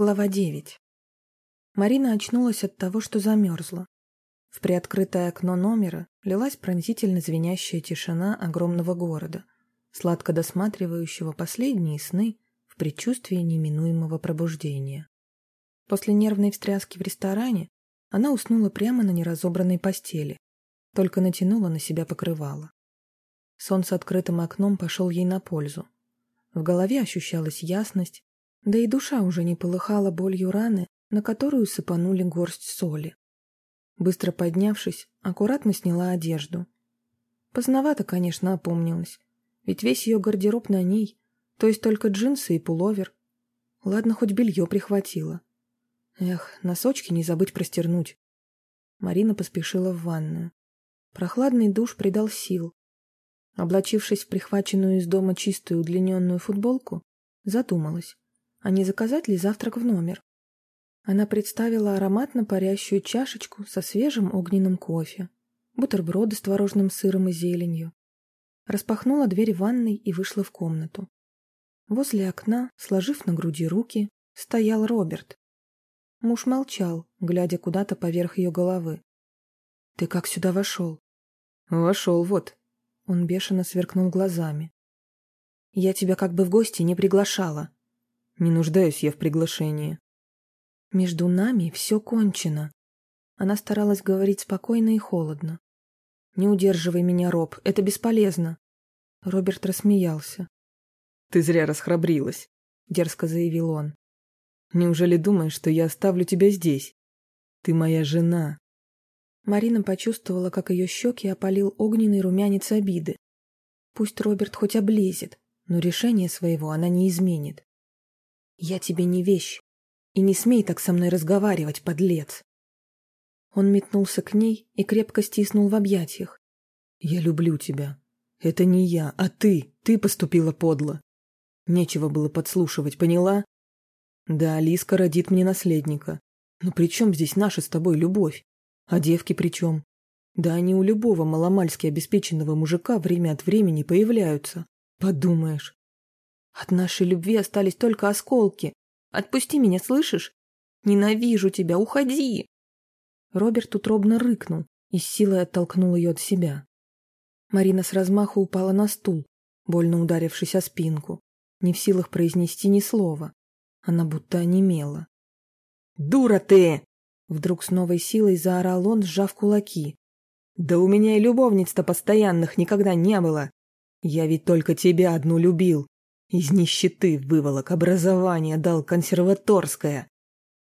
Глава 9. Марина очнулась от того, что замерзла. В приоткрытое окно номера лилась пронзительно звенящая тишина огромного города, сладко досматривающего последние сны в предчувствии неминуемого пробуждения. После нервной встряски в ресторане она уснула прямо на неразобранной постели, только натянула на себя покрывало. Сон с открытым окном пошел ей на пользу. В голове ощущалась ясность, да и душа уже не полыхала болью раны, на которую сыпанули горсть соли. Быстро поднявшись, аккуратно сняла одежду. Поздновато, конечно, опомнилась, ведь весь ее гардероб на ней, то есть только джинсы и пуловер. Ладно, хоть белье прихватила. Эх, носочки не забыть простернуть. Марина поспешила в ванную. Прохладный душ придал сил. Облачившись в прихваченную из дома чистую удлиненную футболку, задумалась, а не заказать ли завтрак в номер. Она представила ароматно парящую чашечку со свежим огненным кофе, бутерброды с творожным сыром и зеленью. Распахнула дверь ванной и вышла в комнату. Возле окна, сложив на груди руки, стоял Роберт. Муж молчал, глядя куда-то поверх ее головы. — Ты как сюда вошел? — Вошел, вот. Он бешено сверкнул глазами. — Я тебя как бы в гости не приглашала. Не нуждаюсь я в приглашении. Между нами все кончено. Она старалась говорить спокойно и холодно. «Не удерживай меня, Роб, это бесполезно». Роберт рассмеялся. «Ты зря расхрабрилась», — дерзко заявил он. «Неужели думаешь, что я оставлю тебя здесь? Ты моя жена». Марина почувствовала, как ее щеки опалил огненный румянец обиды. Пусть Роберт хоть облезет, но решение своего она не изменит. «Я тебе не вещь, и не смей так со мной разговаривать, подлец!» Он метнулся к ней и крепко стиснул в объятиях. «Я люблю тебя. Это не я, а ты. Ты поступила подло. Нечего было подслушивать, поняла? Да, Алиска родит мне наследника. Но при чем здесь наша с тобой любовь? А девки при чем? Да они у любого маломальски обеспеченного мужика время от времени появляются. Подумаешь, от нашей любви остались только осколки. Отпусти меня, слышишь? Ненавижу тебя, уходи!» Роберт утробно рыкнул и с силой оттолкнул ее от себя. Марина с размаху упала на стул, больно ударившись о спинку, не в силах произнести ни слова. Она будто онемела. «Дура ты!» Вдруг с новой силой заорал он, сжав кулаки. «Да у меня и любовниц-то постоянных никогда не было! Я ведь только тебя одну любил, из нищеты выволок, образование дал консерваторское.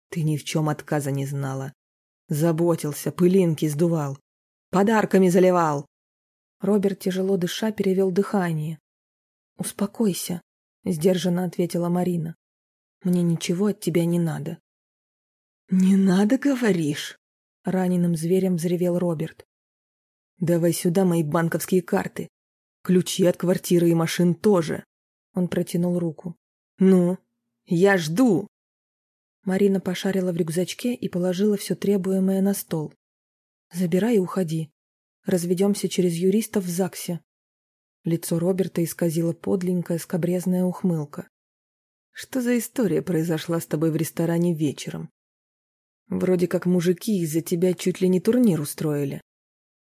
Ты ни в чем отказа не знала. Заботился, пылинки сдувал, подарками заливал. Роберт, тяжело дыша, перевел дыхание. «Успокойся», — сдержанно ответила Марина. «Мне ничего от тебя не надо». «Не надо, говоришь?» — раненым зверем взревел Роберт. «Давай сюда мои банковские карты. Ключи от квартиры и машин тоже. Он протянул руку. «Ну, я жду!» Марина пошарила в рюкзачке и положила все требуемое на стол. «Забирай и уходи. Разведемся через юристов в ЗАГСе». Лицо Роберта исказило подленькая скобрезная ухмылка. «Что за история произошла с тобой в ресторане вечером? Вроде как мужики из-за тебя чуть ли не турнир устроили.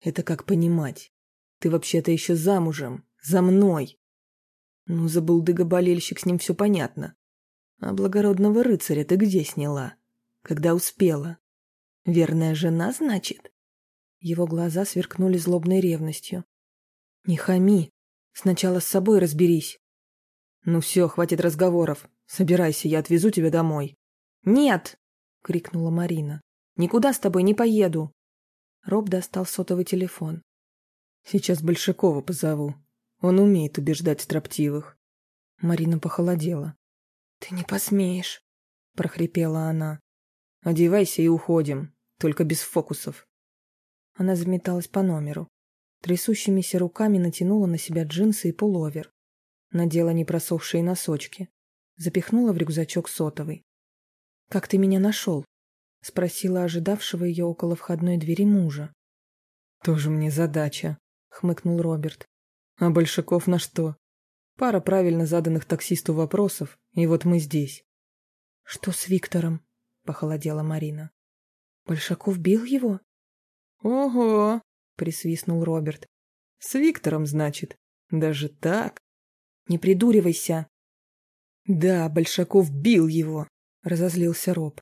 Это как понимать? Ты вообще-то еще замужем, за мной. Ну, за булдыга-болельщик с ним все понятно. А благородного рыцаря ты где сняла? Когда успела? Верная жена, значит? Его глаза сверкнули злобной ревностью. Не хами. Сначала с собой разберись. Ну все, хватит разговоров. Собирайся, я отвезу тебя домой. Нет! — крикнула Марина. «Никуда с тобой не поеду!» Роб достал сотовый телефон. «Сейчас Большакова позову. Он умеет убеждать строптивых. Марина похолодела. «Ты не посмеешь», — прохрипела она. «Одевайся и уходим, только без фокусов». Она заметалась по номеру. Трясущимися руками натянула на себя джинсы и пуловер. Надела непросохшие носочки. Запихнула в рюкзачок сотовый. «Как ты меня нашел?» — спросила ожидавшего ее около входной двери мужа. «Тоже мне задача», — хмыкнул Роберт. А Большаков на что? Пара правильно заданных таксисту вопросов, и вот мы здесь. «Что с Виктором?» — похолодела Марина. «Большаков бил его?» «Ого!» — присвистнул Роберт. «С Виктором, значит? Даже так?» «Не придуривайся!» «Да, Большаков бил его!» — разозлился Роб.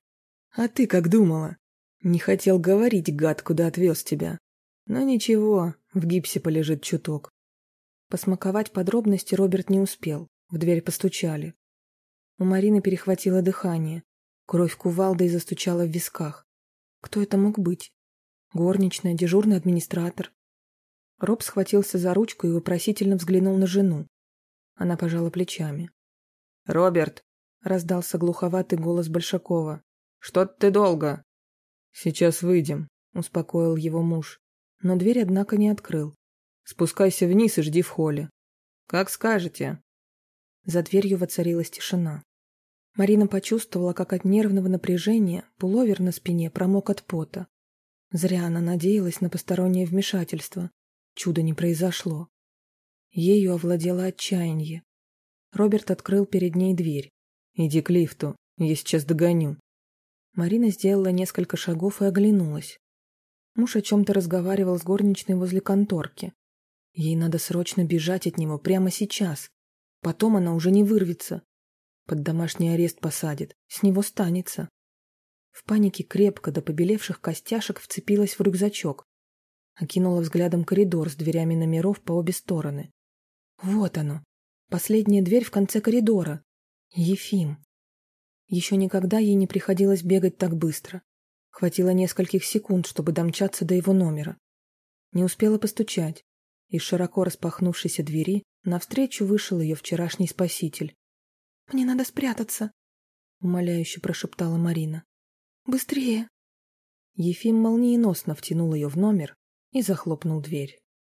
«А ты как думала? Не хотел говорить, гад, куда отвез тебя. Но ничего, в гипсе полежит чуток». Посмаковать подробности Роберт не успел. В дверь постучали. У Марины перехватило дыхание. Кровь кувалдой застучала в висках. Кто это мог быть? Горничная, дежурный администратор. Роб схватился за ручку и вопросительно взглянул на жену. Она пожала плечами. «Роберт!» — раздался глуховатый голос Большакова. «Что ты долго?» «Сейчас выйдем», — успокоил его муж. Но дверь, однако, не открыл. «Спускайся вниз и жди в холле». «Как скажете». За дверью воцарилась тишина. Марина почувствовала, как от нервного напряжения пуловер на спине промок от пота. Зря она надеялась на постороннее вмешательство. Чудо не произошло. Ею овладело отчаяние. Роберт открыл перед ней дверь. «Иди к лифту, я сейчас догоню». Марина сделала несколько шагов и оглянулась. Муж о чем-то разговаривал с горничной возле конторки. Ей надо срочно бежать от него прямо сейчас. Потом она уже не вырвется. Под домашний арест посадит, с него станется. В панике крепко до побелевших костяшек вцепилась в рюкзачок. Окинула взглядом коридор с дверями номеров по обе стороны. Вот оно. Последняя дверь в конце коридора. Ефим. Еще никогда ей не приходилось бегать так быстро. Хватило нескольких секунд, чтобы домчаться до его номера. Не успела постучать. Из широко распахнувшейся двери навстречу вышел ее вчерашний спаситель. «Мне надо спрятаться», — умоляюще прошептала Марина. «Быстрее!» Ефим молниеносно втянул ее в номер и захлопнул дверь.